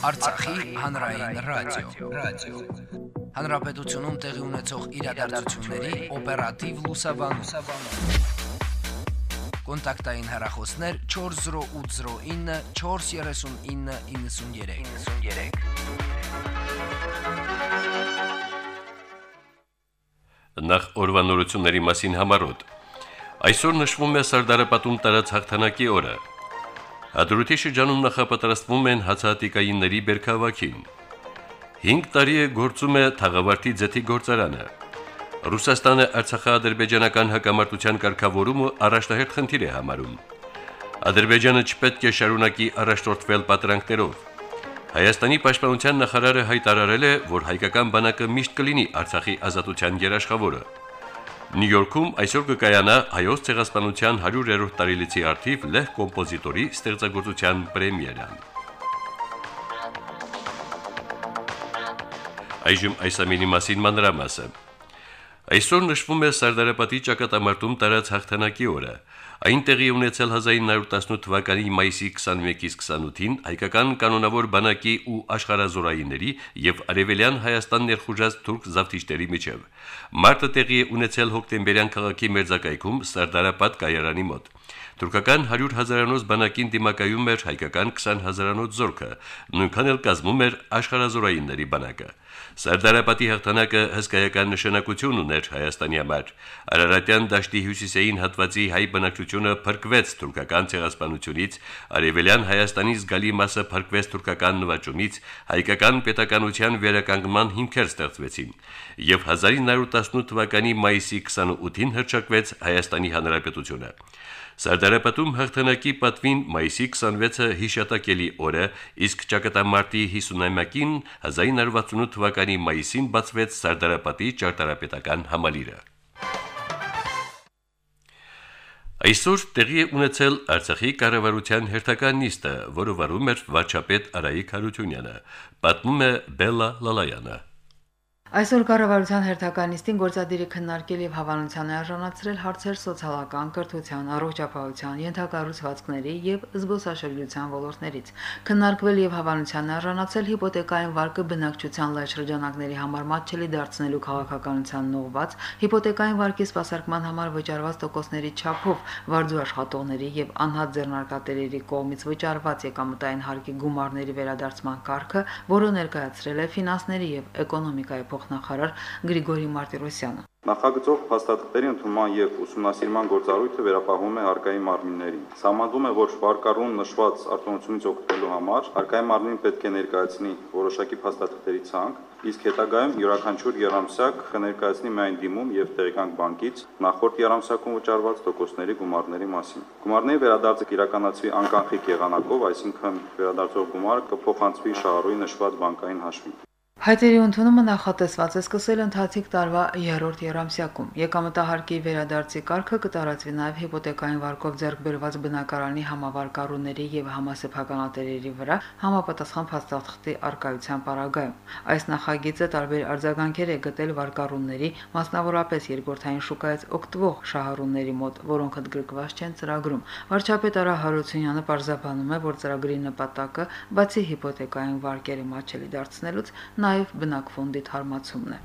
Արցախի հանրային ռադիո, ռադիո։ Հանրապետությունում տեղի ունեցող իրադարձությունների օպերատիվ լուսաբանում։ Կոնտակտային հեռախոսներ 40809 43993։ 93 Նախ օրվանորությունների մասին համարոտ։ Այսօր նշվում է Սարդարապատում տարած հաղթանակի օրը։ Ադրուտի շրջանում նախապատրաստվում են հացահատիկայինների բերքավակին։ 5 տարի է գործում է Թաղավարտի ձեթի գործարանը։ Ռուսաստանը Արցախա-ադրբեջանական հակամարտության կարգավորումը առաջնահերթ խնդիր է համարում։ Ադրբեջանը չպետք է շարունակի առաջնորդվել պատրանքներով։ Հայաստանի պաշտպանության նախարարը հայտարարել է, որ հայկական բանակը միշտ կլինի Արցախի ազատության երաշխավորը։ Նյու Յորքում այսօր կկայանա հայոց ցեղասպանության 100-րդ տարելիցի արդիվ լեհ կոմպոզիտորի ստեղծագործության պրեմիերան։ Այժմ այս ամենի մասին մանրամասը։ Այսօր նշվում է Սարդարապետի ճակատամարտում տարած հաղթանակի օրը։ Այն տեղի ունեցել 1918 թվականի մայիսի 21-ից 28-ին հայկական կանոնավոր բանակի ու աշխարազորայինների եւ արևելյան Հայաստան ներխուժած թուրք զավթիչների միջև։ Մարտը տեղի ունեցել հոկտեմբերյան քաղաքի մերձակայքում Սարդարապատ կայարանի մոտ։ Թուրքական 100 հազարանոց բանակին դիմակայում էր հայկական 20 հազարանոց զորքը, նույնքան էլ կազմում էր աշխարազորայինների բանակը։ Սարդարապետի հաղթանակը հսկայական նշանակություն ուներ Հայաստանի համար։ Արարատյան դաշտի հյուսիսային հատվածի հայ բնակչությունը փրկվեց թուրքական ցեղասպանությունից, արևելյան Հայաստանի զգալի մասը փրկվեց թուրքական նվաճումից, հայկական պետականության վերականգնման հիմքեր ստեղծվեցին, եւ 1918 թվականի մայիսի 28-ին հրճակվեց Հայաստանի Հանրապետությունը։ Սարդարապետում հաղթանակի պատվին մայիսի 26-ը հիշատակելի օր է, իսկ ճակատամարտի 59-ին 1968 թվականի մայիսին բացվեց Սարդարապետի ճարտարապետական համալիրը։ Այսօր տեղի է ունեցել Արցախի կառավարության հերթական նիստը, որը վարում էր վարչապետ Արայիկ Հարությունյանը, պատմում է Բելլա Լալայանը։ Այսօր կառավարության հերթական նիստին գործադիրը քննարկել եւ հավանության է արժանացրել հարցեր սոցիալական, կրթության, առողջապահության, ենթակառուցվածքների եւ զբոսաշրջության ոլորտներից։ Քննարկվել եւ հավանության է արժանացել հիպոթեկային վարկը բնակչության լայ շրջանակների համար մատչելի դարձնելու քաղաքականության նողված, հիպոթեկային վարկի սպասարկման համար վճարված տոկոսների չափով վարձու աշխատողների եւ անհատ ձեռնարկատերերի կողմից վճարված եկամտային հարկի գումարների վերադարձման կարգը, որը ներկայացրել է ֆինանսների եւ էկոնոմիկայի փոխնախարար Գրիգորի Մարտիրոսյանը։ Նախագծող փաստաթղթերի ընդունման եւ ուսումնասիրման գործառույթը վերապահվում է հարկայի մարմիններին։ Սահմանվում է, որ վարկառուն նշված արտոնությունից օգտվելու համար հարկայի մարմինին պետք է ներկայացնի որոշակի փաստաթղթերի ցանկ, իսկ հետագայում յուրաքանչյուր երամսյակ կներկայացնի միայն դիմում եւ տեղեկանք բանկից նախորդ երամսյակում վճարված տոկոսների գումարների մասին։ Գումարների վերադարձը կիրականացվի անկանխիկ եղանակով, այսինքն վերադարձող գումարը կփոխանցվի շահառուի նշված բանկային հաշվին։ Հայտերի ընդունումը նախատեսված է սկսել ընթացիկ տարվա 3-րդ երամսյակում։ Եկամտահարկի վերադարձի կարգը կտարածվի նաև հիպոթեկային վարկով ձեռք բերված բնակարանի համավարկառուների եւ համասեփականատերերի վրա համապատասխան փաստաթղթի արկայության պարագայում։ Այս նախագիծը տարբեր արձագանքեր է գտել վարկառուների, մասնավորապես երկրորդային շուկայից օգտվող շահառուների մոտ, որոնք ընդգրկված չեն ծրագրում։ Վարչապետ Արա Հարությունյանը պարզաբանում է, որ ծրագրի նպատակը բացի հիպոթեկային վարկերի մատչելի դարձնելուց նաև բնակֆոնդի թարմացումն է։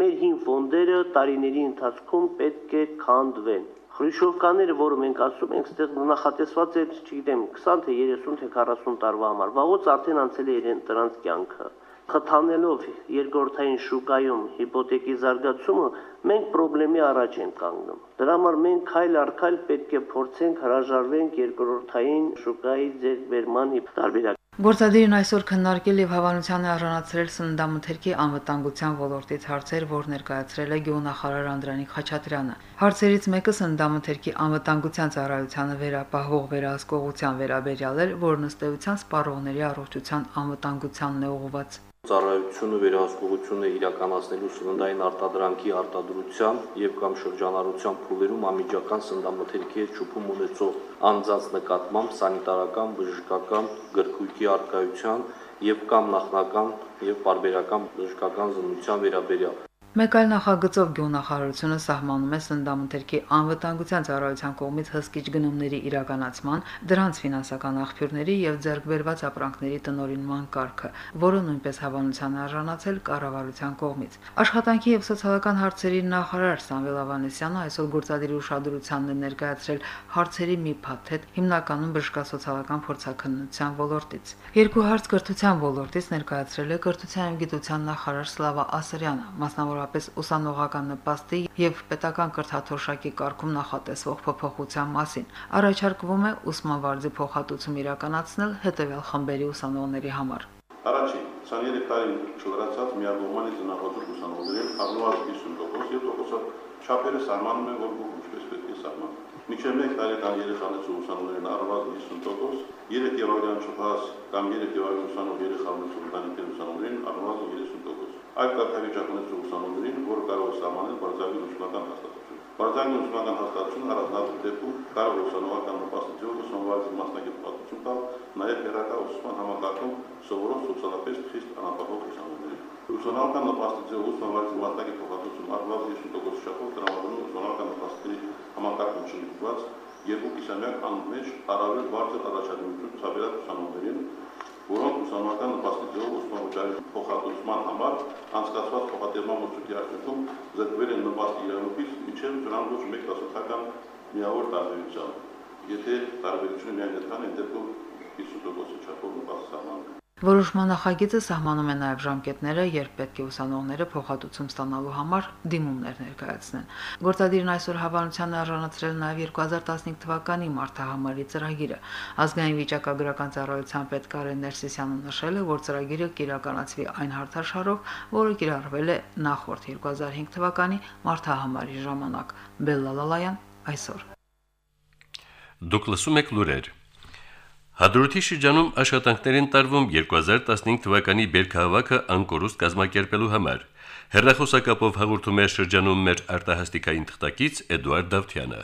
Մեր հին ֆոնդերը տարիների ընթացքում պետք է քանդվեն։ Խրիշովկաները, որը մենք ասում ենք, ստեղ նախատեսված է, չգիտեմ, 20 թե 30 թե 40 տարվա համար։ Վաղուց արդեն անցել է իրեն դրանց կյանքը խթանելով երկրորդային շուկայում հիպոթեկի զարգացումը մենք խնդրեմի առաջ ենք կանգնում։ Դրա համար մենք քայլ առ քայլ պետք է փորձենք հրաժարվենք երկրորդային շուկայի ձեռբերման տարբերակ Գործադիրն այսօր քննարկել եւ հավանության է առանցրել սննդամթերքի անվտանգության ոլորտից հարցեր, որ ներկայացրել է գյուղնախարար Անդրանիկ Խաչատրյանը։ Հարցերից մեկը սննդամթերքի անվտանգության ծառայությանը վերապահող վերահսկողության վերաբերյալ էր, որն ըստ էության սպառողների առողջության անվտանգությանն է ուղղված ծառայությունը վերահսկողությունը իրականացնելու սննդային արտադրանքի արտադրության եւ կամ շրջանառության փուլերում անմիջական սննդամթերքի հետ շփում ունեցող անձանց նկատմամբ սանիտարական, բժշկական, գրքույկի արկայության եւ կամ նախնական եւ բարբերական բժշկական զննության վերաբերյալ Մեկ այլ նախագծով գյուղնախարարությունը սահմանում է սննդամթերքի անվտանգության ծառայության կողմից հսկիչ գնումների իրականացման, դրանց ֆինանսական աղբյուրների եւ ձեռքբերված ապրանքների տնօրինման կարգը, որը նույնպես հավանության արժանացել կառավարության կողմից։ Աշխատանքի եւ սոցիալական հարցերի նախարար Սամվել Ավանեսյանը այսօր գործադիրի ուշադրությանն է ներկայացրել հարցերի մի փաթեթ, հիմնականում բժշկասոցիալական փորձաքննության ոլորտից։ Երկու հարց կրթության ոլորտից ներկայացրել է կրթության եւ գիտության նախարար Սլավա Ասրյանը, մասնավոր մասնավորապես ուսանողական նպաստի եւ պետական կրթաթոշակի կարգում նախատեսվող փոփոխության մասին։ Առաջարկվում է ուսման վարձի փոխհատուցում իրականացնել հետեւյալ խմբերի ուսանողների համար։ Առաջին 23 տարին չլրացած միաբողմանի ծնախոդուր ուսանողներին առնվազն 50% եւ տոկոսով չափերը սահմանում են, որ ինչպես պետք է սահմանվի։ Միջև 1 տարեկան երեխաներից ու ուսանողներին առնվազն 50%, 3 եվրոյան չփաս կամ 3 եվրոյան ուսանող երեխաներից ուսանողներին առնվազն 30% այդ կարգավիճակն է ուսանողներին, որ կարող է սահմանել բարձրագույն ուսումնական հաստատություն։ Բարձրագույն ուսումնական հաստատությունը առանձնահատուկ դեպքում կարող է ուսանողական նպաստությունով ուսանողի մասնագիտվածություն տալ նաև հերակա ուսուցման համակարգում սովորող սոցիալապես խիստ անապահով ուսանողներին։ Ուսանողական նպաստությունով ուսանողի մասնագիտ փոխհատուցում առնվազն 50% շահով տրամադրում ուսանողական նպաստների համակարգում չլինված երկու կիսամյակ անմեջ առավել բարձր առաջադիմություն ցավերած ուսանողներին որոնք ուսանողական նպաստիչով ուսման վճարի փոխհատուցման համար անցկացված փոխադրման մրցույթի արդյունքում զրկվել են նպաստ իրավունքից միջև դրան ոչ մեկ տասնական միավոր տարբերությամբ։ Եթե տարբերությունը միայն այդքան է, դեպքում 50%-ի չափով նպաստ սահմանում։ Որոշման նախագիծը սահմանում է նաև ժամկետները, երբ պետք է ուսանողները փոխհատուցում ստանալու համար դիմումներ ներկայացնեն։ Գործադիրն այսօր հավանության արժանացրել նաև 2015 թվականի մարտահամարի ծրագիրը։ Ազգային վիճակագրական ծառայության պետ Կարեն Ներսիսյանը նշել է, որ ծրագիրը կիրականացվի այն հարթաշարով, որը կիրառվել է նախորդ 2005 թվականի մարտահամարի ժամանակ։ Բելլալալայան այսօր։ Դուք լսում եք լուրեր։ Հադրութի շրջանում աշխատանքներին տարվում 2015 թվականի բերքահավաքը անկորուստ կազմակերպելու համար։ Հերրախոսակապով հաղորդում է շրջանում մեր արտահաստիկային թղթակից Էդուարդ Դավթյանը։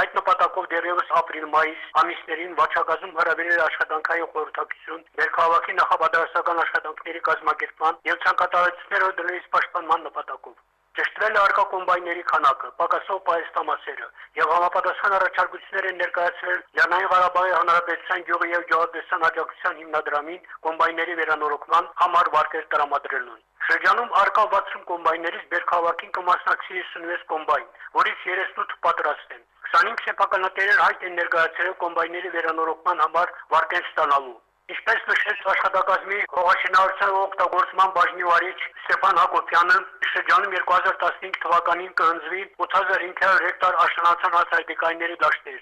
Այդ նպատակով դեռևս ապրիլ-մայիս ամիսներին վաճառակազմում հրավիրել աշխատանքային խորհրդակցություն, Բերքահավաքի նախաբադարսական աշխատանքների կազմակերպման եւ ցանկատարությունները դրանից պաշտպանման նպատակով։ Ճշտվել է արկա կոմբայների քանակը, պակասող պայստամասերը եւ համապատասխան առաջարկություններ են ներկայացրել Լեռնային Ղարաբաղի Հանրապետության գյուղի եւ գյուղատնտեսական աջակցության հիմնադրամին կոմբայների վերանորոգման համար վարկեր տրամադրելուն։ Շրջանում արկա 60 կոմբայներից Բերքահավաքին կմասնակցի 56 կոմբայն, որից 38 պատրաստ են։ 25 սեփականատերեր հայտ են ներկայացրել կոմբայների վերանորոգման համար վարկեր ստանալու։ Ինչպես նշեց աշխատակազմի հողաշինարարության օգտագործման բաժնի վարիչ Ստեփան Հակոբյանը, շրջանում 2015 թվականին կհնձվի 8500 հեկտար աշնանացան հացահատիկայինների դաշտեր,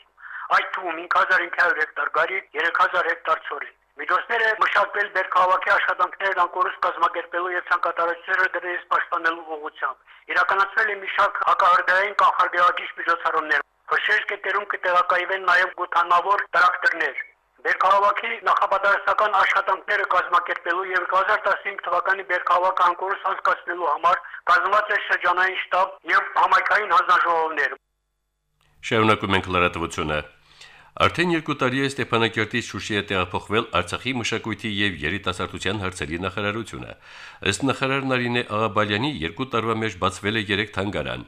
այդ թվում 5500 հեկտար գարի, 3000 հեկտար ծորի։ Միջոցները մշակվել Բերքահավաքի աշխատանքներն անկորուստ կազմակերպելու եւ ցանկատարությունները դրանից պաշտպանելու ուղղությամբ։ Իրականացվել է մի շարք հակահրդային կանխարգելիչ միջոցառումներ։ Խոշոր կետերում կտեղակայվեն նաև գութանավոր տրակտորներ, Բերքահավաքի նախապատրաստական աշխատանքները կազմակերպելու եւ 2015 թվականի Բերքահավաք անկորս անցկացնելու համար կազմված է շրջանային շտաբ եւ համայնքային հանձնաժողովներ։ Շարունակում ենք լրատվությունը։ Արդեն երկու տարի է Ստեփանակերտից Շուշի է տեղափոխվել Արցախի մշակույթի եւ երիտասարդության հարցերի նախարարությունը։ Ըստ նախարար Նարինե Աղաբալյանի երկու տարվա մեջ բացվել է 3 թանգարան։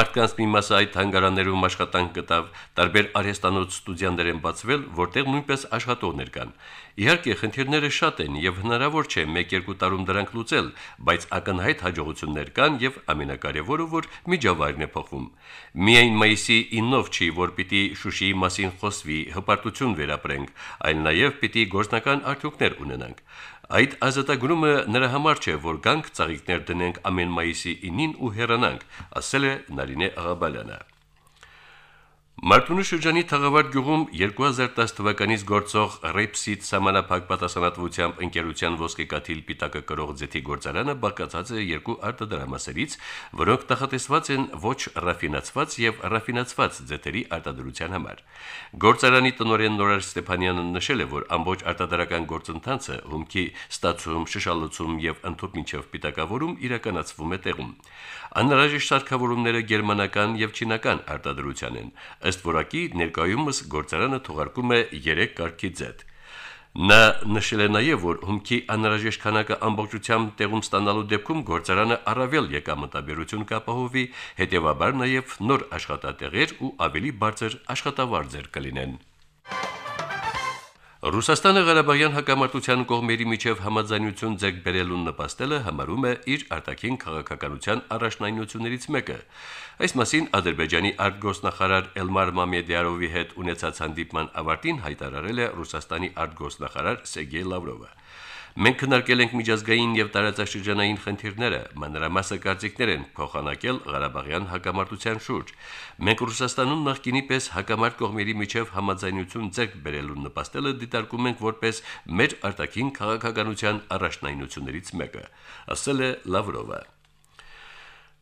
Մարդկանց մի մասը այդ թանգարաններում աշխատանք գտավ, տարբեր արհեստանոց ստուդիաներ են բացվել, որտեղ նույնպես աշխատողներ կան։ Իհարկե, խնդիրները շատ են եւ հնարավոր չէ 1-2 տարում դրանք լուծել, բայց ակնհայտ հաջողություններ կան եւ ամենակարևորը, որ միջավայրն է փոխվում։ Միայն մայիսի 9-ով չի, որ պիտի Շուշիի մասին խոսվի, հպարտություն վերապրենք, այլ նաեւ պիտի գործնական արդյունքներ ունենանք։ Այդ ազատագրումը նրա համար չէ, որ գանք ծաղիկներ դնենք ամեն մայիսի 9-ին ու հեռանանք, ասել է Նարինե Աղաբալյանը։ Մարտունու շրջանի Թաղավարտ գյուղում 2010 թվականից գործող Ռեպսիտ համանախագահ պատասխանատվությամբ ընկերության ոսկե կաթիլ պիտակը կրող ձեթի գործարանը բաղկացած է երկու արտադրամասերից, որոնք նախատեսված են ոչ ռաֆինացված եւ ռաֆինացված ձեթերի արտադրության համար։ Գործարանի տնօրեն Նորար Ստեփանյանը նշել է, որ ամբողջ արտադրական գործընթացը հումքի ստացում, շշալոցում եւ ընդཐུպ միջև պիտակավորում իրականացվում է տեղում։ Անհրաժեշտ սարքավորումները գերմանական եւ չինական արտադրության են ըստ որակի ներկայումս գործարանը թողարկում է 3 կարգի ձեթ։ Նա նշել է նաև, որ հումքի անհրաժեշտ քանակը ամբողջությամբ տեղում ստանալու դեպքում գործարանը առավել եկամտաբերություն կապահովի, հետևաբար նաև նոր աշխատատեղեր ու ավելի բարձր աշխատավարձեր կլինեն։ Ռուսաստանը Ղարաբաղյան հակամարտության կողմերի միջև համաձայնություն ձեռք բերելուն նպաստելը համարում է իր արտաքին քաղաքականության առաջնայնություններից մեկը։ Այս մասին Ադրբեջանի արտգոսնախարար Էլմար Մամեդյարովի հետ ունեցած հանդիպման ավարտին հայտարարել է Ռուսաստանի արտգոսնախարար Սերգեյ Լավրովը։ Մենք քննարկել ենք միջազգային եւ տարածաշրջանային խնդիրները, մանրամասը կարծիքներ են փոխանակել Ղարաբաղյան հակամարտության շուրջ։ Մենք Ռուսաստանում նախկինի պես հակամարտ կողմերի միջև համաձայնություն ձեռք բերելու նպաստելը դիտարկում ենք որպես մեր արտաքին քաղաքականության առաջնայնություններից մեկը, ասել է Լավրովը։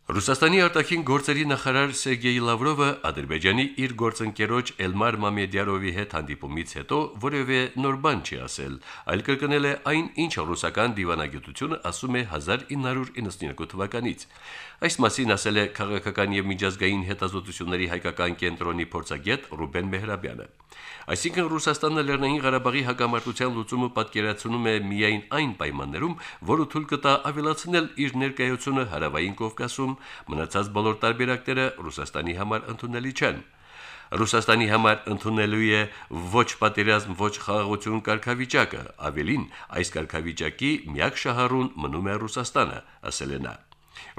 Ռուսաստանի արտաքին գործերի նախարար Սերգեյ Լավրովը Ադրբեջանի իր գործընկերոջ Էլմար Մամեդյարովի հետ հանդիպումից հետո որևէ նոր բան չի ասել, այլ կրկնել է այն, ինչ ռուսական դիվանագիտությունը ասում է 1992 թվականից։ Այս մասին ասել է քաղաքական եւ միջազգային հետազոտությունների հայկական կենտրոնի փորձագետ Ռուբեն Մեհրաբյանը։ Այսինքն Ռուսաստանը Լեռնային Ղարաբաղի հակամարտության լուծումը պատկերացնում է միայն այն պայմաններում, որը թույլ կտա ավելացնել իր ներկայությունը հարավային Կովկասում, մնացած բոլոր տարբերակները Ռուսաստանի համար ընդունելի չեն։ Ռուսաստանի համար ընդունելու է ոչ պատերազմ, ոչ խաղաղություն կարգավիճակը, ավելին այս կարգավիճակի միակ շահառուն մնում է Ռուսաստանը, ասել է նա.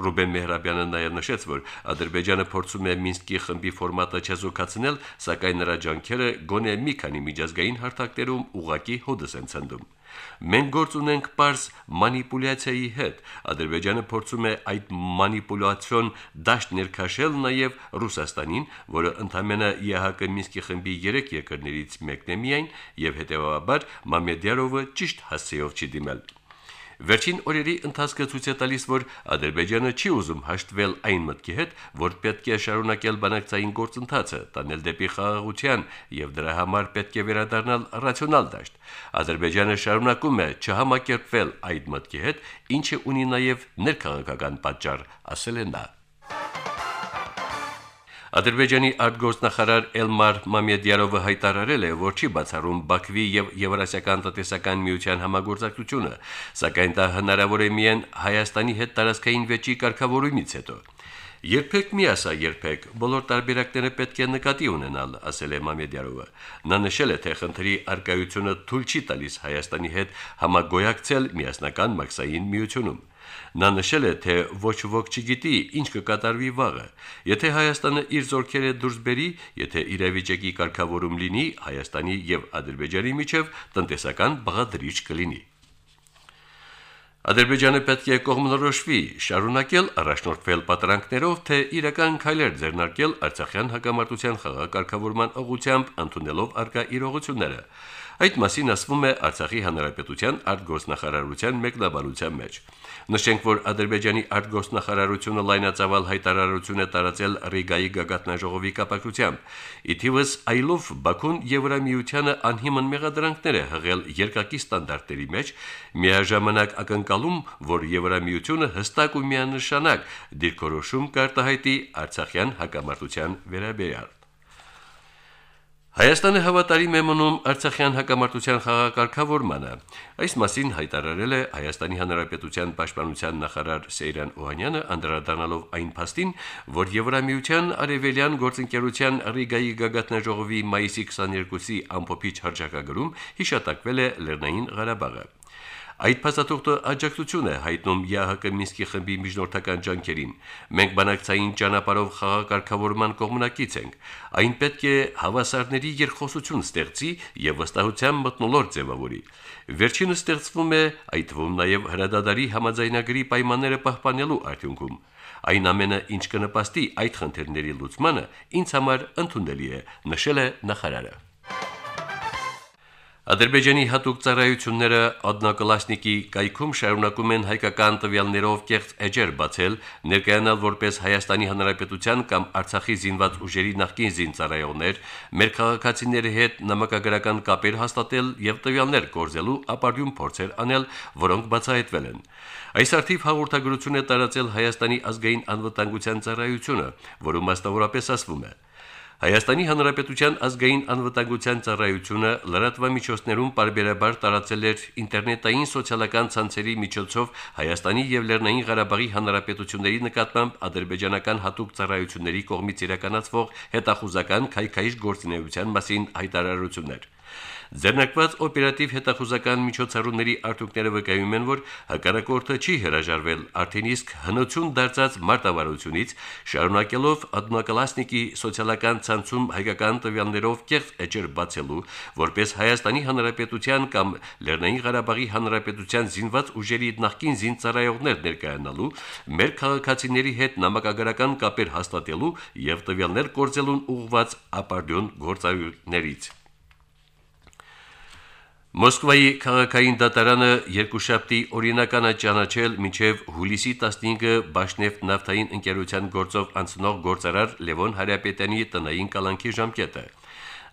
Ռուբեն Մեհրաբյանը նաև նշեց, որ Ադրբեջանը փորձում է Մինսկի խմբի ֆորմատը չեզոքացնել, սակայն նրա ջանքերը գոնե մի քանի միջազգային հարթակներում ուղակի հոդս են ցնդում։ Մենք գործ ունենք པարս մանիպուլյացիայի հետ։ Ադրբեջանը փորձում է այդ մանիպուլյացիոն դաշտ ներքաշել նաև Ռուսաստանին, որը ընդամենը ԵՀԿ Մինսկի խմբի 3 երկրներից մեկն է միայն, եւ հետեւաբար Մամեդյարովը ճիշտ հասցեով չի դիմել։ Վերջին օրերի ընթացքը ցույց է տալիս, որ Ադրբեջանը չի ուզում հաշտվել այն մտքի հետ, որ պետք է շարունակել բանակցային գործընթացը, տանել դեպի խաղաղության եւ դրա համար պետք է վերադառնալ ռացիոնալ դաշտ։ Ադրբեջանը շարունակում է չհամակերպվել այդ մտքի հետ, ինչը ունի նաեւ ներքաղաքական պատճառ, ասել է նա. Ադրբեջանի արտգործնախարար Էլմար Մամեդյարովը հայտարարել է, որ չի բացառում Բաքվի եւ Եվրասիական տնտեսական միության համագործակցությունը, սակայն դա հնարավոր է միայն Հայաստանի հետ տարածքային վեճի կարգավորումից հետո։ Երբեք մի ասա երբեք, բոլոր տարբերակները պետք է նկատի ունենալ, ասել է Մամեդյարովը։ Նա նշել է, թե խնդրի արկայությունը թույլ չի տալիս Հայաստանի հետ համագոյակցել միասնական մաքսային միությունում։ Նա նշել է, թե ոչ ոք չգիտի, ինչ կկատարվի վաղը։ Եթե Հայաստանը իր զորքերը դուրս բերի, եթե իրավիճակի կարգավորում լինի, Հայաստանի եւ Ադրբեջանի միջև տնտեսական բաղադրիչ կլինի։ Ադրբեջանը պետք է կողմնորոշվի, շարունակել առաջնորդվել պատրանքներով, թե իրական քայլեր ձեռնարկել Արցախյան հակամարտության խաղակարգավորման ուղղությամբ ընդունելով արկա իրողությունները։ Այդ մասին ասվում է Արցախի հանրապետության արտգործնախարարության մեկնաբանության մեջ։ Նշենք, որ Ադրբեջանի արտգործնախարարությունը լայնածավալ հայտարարություն է տարածել Ռիգայի գագաթնաժողովի կապակցությամբ։ Իթիվս այլով Բաքուն Եվրամիությանը անհիմն մեղադրանքներ է հղել երկակի ստանդարտերի մեջ, միաժամանակ ակնկալում, որ Եվրամիությունը հստակ ու միանշանակ դիրքորոշում կարտահայտի Արցախյան հակամարտության վերաբերյալ։ Հայաստանը հավատարիմ է մնում Արցախյան հակամարտության խաղակարգավորմանը։ Այս մասին հայտարարել է Հայաստանի Հանրապետության Պաշտպանության նախարար Սեյրան Օհանյանը, անդրադառնալով այն փաստին, որ Եվրամիության Արևելյան գործընկերության Ռիգայի գագաթնաժողովի մայիսի 22-ի ամփոփիչ հրճակագրում հիշատակվել է Լեռնային Ղարաբաղը։ Այդ փաստաթուղթը աջակցություն է հայտնում ԵԱՀԿ Մինսկի խմբի միջնորդական ջանքերին։ Մենք բանակցային ճանապարհով խաղակարգավորման կողմնակից ենք։ Այն պետք է հավասարների երկխոսություն ստեղծի եւ վստահության մտնոլորտ ձևավորի։ Վերջինը ստեղծվում է այդ թվում նաեւ հրադադարի համաձայնագրի պայմանները պահպանելու արդյունքում։ Այն ամենը, ինչ կնպաստի այդ խնդիրների լուծմանը, ինձ համար ընդունելի է, նշել է նախարարը։ Ադրբեջանի հատուկ ծառայությունները Ադնակլասնիկի կայքում շարունակում են հայկական տվյալներով կեղծ էջեր բացել, ներկայանալ որպես Հայաստանի Հանրապետության կամ Արցախի զինված ուժերի նախկին զինծառայողներ, մեր քաղաքացիների հետ նամակագրական կապեր հաստատել եւ տվյալներ կորզելու ապարդյուն փորձեր անել, որոնք բացահայտվել են։ Այս արդիվ հաղորդագրություն է տարածել Հայաստանի ազգային անվտանգության ծառայությունը, որում մասնավորապես ասվում է. Հայաստանի Հանրապետության ազգային անվտանգության ծառայությունը լրատվամիջոցներում բարբերաբար տարածել էր ինտերնետային սոցիալական ցանցերի միջոցով Հայաստանի եւ Լեռնային Ղարաբաղի Հանրապետությունների նկատմամբ ադրբեջանական հատուկ ծառայությունների կողմից իրականացվող հետախուզական քայքայիչ գործունեության մասին հայտարարություններ։ Ձեռնարկված օպերատիվ հետախուզական միջոցառումների արտուկները վկայում են, որ հակառակորդը չի հրաժարվել արդեն իսկ հնություն դարձած մարտավարությունից, շարունակելով ադնակլասնիկի սոցիալական ցանցում հայկական տվյալներով կեղծ էջեր բացելու, որպես Հայաստանի Հանրապետության կամ Լեռնային Ղարաբաղի Հանրապետության զինված ուժերի նախկին զինծառայողներ ներկայանալու, մեր քաղաքացիների հետ նամակագրական կապեր հաստատելու եւ տվյալներ կորցելուն ուղղված ապարդյուն գործառույթներից Մոսկվայի քաղաքային դատարանը երկուշաբթի օրինական է ճանաչել մինչև հուլիսի 15-ը Բաշնեֆտ նավթային ընկերության գործով անցնող գործարար Լևոն Հարապետյանի տնային կալանքի ժամկետը։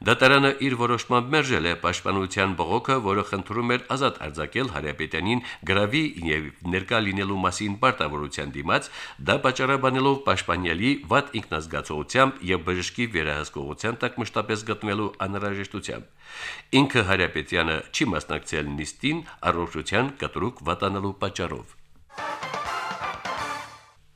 Դատարանը իր որոշմամբ մերժել է պաշտպանության բողոքը, որը խնդրում էր ազատ արձակել Հարապետյանին գրավի եւ ներկա լինելու մասին պարտավորության դիմաց, դա պատճառաբանելով պաշտպանյալի վատ ինքնազգացողությամբ եւ բժշկի վերահսկողության տակ մշտապես գտնվելու անհրաժեշտությամբ։ Ինքը Հարապետյանը չի մասնակցել նիստին առողջության կտրուկ վատանալու պատճառով։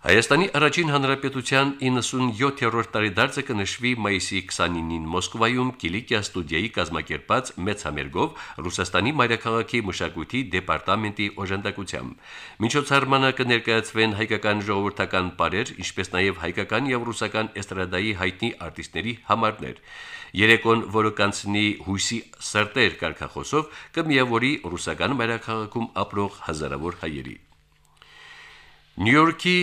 Հայաստանի առաջին հանրապետության 97-րդ տարեդարձը կնշվի մայիսի 29-ին Մոսկվայում Կիլիկիա ստուդիայի կազմակերպած մեծ համերգով Ռուսաստանի մայրաքաղաքի մշակույթի դեպարտամենտի օժանդակությամբ։ Միջոցառմանը կներկայացվեն հայկական ժողովրդական պարեր, ինչպես նաև հայկական եւ ռուսական էստրադայի հայտնի արտիստների համարներ։ Երեկոն, որը կանցնի հույսի սրտեր կարգախոսով, կմիավորի ռուսական մայրաքաղաքում ապրող հազարավոր հայերի։ Նյու Յորքի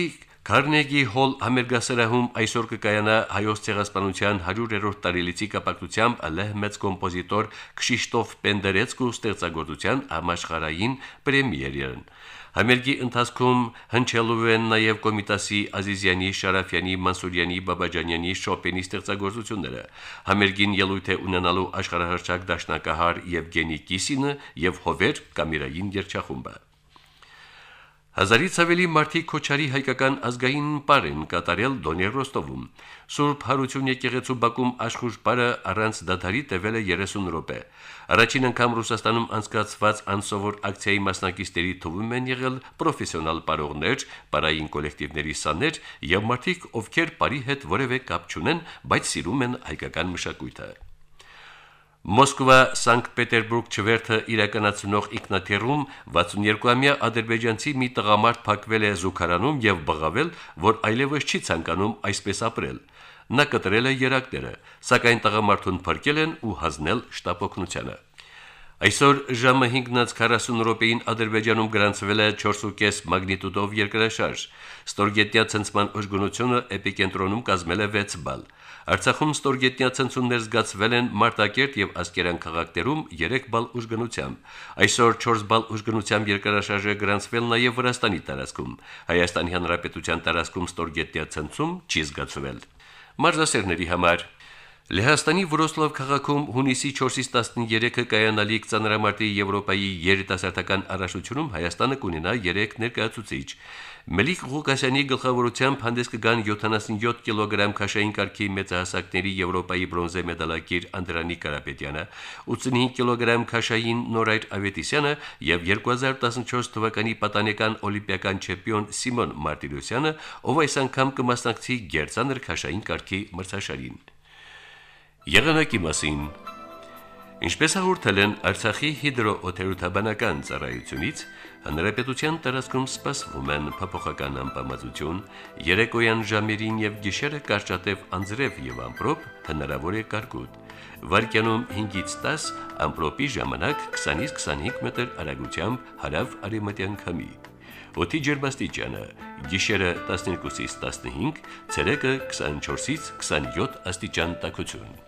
Քարնեգի հոլ համերգասրահում այսօր կկայանա հայոց ցեղասպանության 100-րդ տարելիցի կապակցությամբ ըլեհ մեծ կոմպոզիտոր Քշիշտոֆ Պենդերեցկու ստեղծագործության համաշխարային պրեմիերան։ Համերգի ընթացքում հնչելու են նաև Կոմիտասի Ազիզյանի, Շարաֆյանի, Մանսուրյանի, Բաբաջանյանի, Շոպենի ստեղծագործությունները։ Համերգին ելույթ է ունենալու աշխարհահռչակ դաշնակահար Եվգենի Կիսինը եւ Հովեր Կամիրային երգչախումբը։ Հազարից ավելի մարդիկ Քոչարի հայկական ազգային պարեն կատարել Դոնյեր Ռոստովում։ Սուրբ Հարություն եկեղեցու Բաքում աշխուժ պարը առանց դադարի տևել է 30 րոպե։ Առաջին անգամ Ռուսաստանում անցկացված անսովոր ակցիայի մասնակիցների թվում են եղել պրոֆեսիոնալ պարողներ, պարային կոլեկտիվների սաներ եւ մարդիկ, ովքեր բարի հետ որևէ կապ չունեն, բայց սիրում են հայկական մշակույթը։ Մոսկվա Սանկտ Պետերբուրգ չվերթը իրականացնող ինքնաթիռում 62-ամյա ադրբեջանցի մի տղամարդ փակվել է զուգարանում եւ բղավել, որ այլևս չի ցանկանում այսպես ապրել։ Նա կտրել է երակները, սակայն տղամարդուն փրկել են ու հանձնել շտապօգնությանը։ Այսօր ժամը 5:40 րոպեին Ադրբեջանում գրանցվել է 4.5 մագնիտուդով երկրաշարժ։ Ստորգետնյա ցնցման ուժգնությունը էպիկենտրոնում կազմել է 6 բալ։ Արցախում ստորգետնյա ցնցումներ զգացվել են Մարտակերտ եւ Ասկերան քաղաքներում 3 բալ ուժգնությամբ։ Այսօր 4 բալ ուժգնությամբ երկրաշարժը գրանցվել նաեւ Վրաստանի տարածքում։ Հայաստանի Հանրապետության տարածքում ստորգետնյա ցնցում չի զգացվել։ Մարզասերների համար Լեհաստանի Վրոսլավ քաղաքում հունիսի 4-ից 13-ը կայանալիք ծանրամարտի Եվրոպայի երիտասարդական առաջությունում Հայաստանը կունենա 3 ներկայացուցիչ։ Մելիք Ղուկասյանի գլխավորությամբ հանդես կգան 77 կիլոգրամ քաշային կարգի մեծահասակների Եվրոպայի բրոնզե մեդալակիր Անդրանիկ Կարապետյանը, 85 կիլոգրամ քաշային Նորայր Ավետիսյանը եւ 2014 թվականի պատանեկան օլիմպիական չեմպիոն Սիմոն Մարտիրոսյանը, ով այս անգամ կմասնակցի գերցանր քաշային կարգի մրցաշարին։ Եղանակի մասին Ինչպես հաղորդել են Արցախի հիդրոօթերոթաբանական ծառայությունից, հնարեպետության տարածքում սպասվում են փոփոխական անբավարարություն, երեկոյան ժամերին եւ գիշերը կարճատև անձրև եւ ամպրոպ հնարավոր է կարկուտ։ Վարկյանում 5-ից 10 ամպրոպի ժամանակ 20-ից 25 մետր արագությամբ հարավ արևմտյան քամի։ Օդի ջերմաստիճանը՝ գիշերը 12-ից 15, ցերեկը 24-ից 27 աստիճան տաքություն։